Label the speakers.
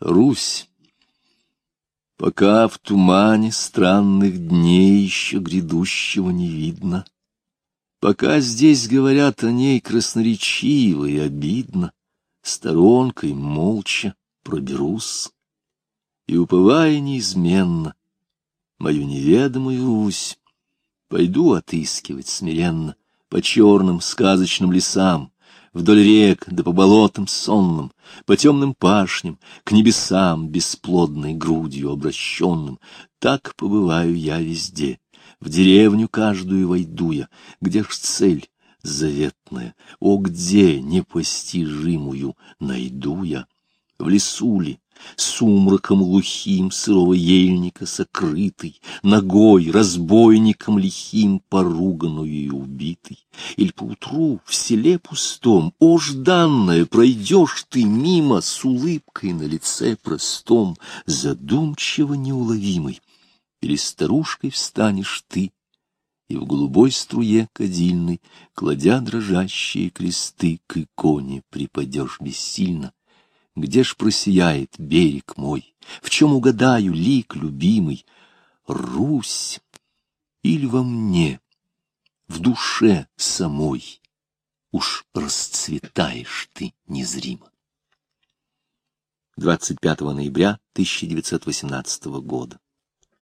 Speaker 1: Русь, пока в тумане странных дней еще грядущего не видно, пока здесь говорят о ней красноречиво и обидно, сторонкой молча проберусь, и, уповая неизменно, мою неведомую Русь, пойду отыскивать смиренно по черным сказочным лесам, вдоль рек да по болотам сонным, по темным пашням, к небесам бесплодной грудью обращенным. Так побываю я везде, в деревню каждую войду я, где ж цель заветная, о, где непостижимую найду я? В лесу ли, сумраком глухим сырого ельника сокрытый, ногой, разбойником лихим поруганную и убитый, или поутру в селе пустом, о, жданная, пройдешь ты мимо с улыбкой на лице простом, задумчиво неуловимой, или старушкой встанешь ты, и в голубой струе кадильной, кладя дрожащие кресты, к иконе припадешь бессильно, где ж просияет берег мой? В чем угадаю лик любимый? Русь или во мне, в душе самой, Уж расцветаешь ты незримо. 25 ноября 1918 года.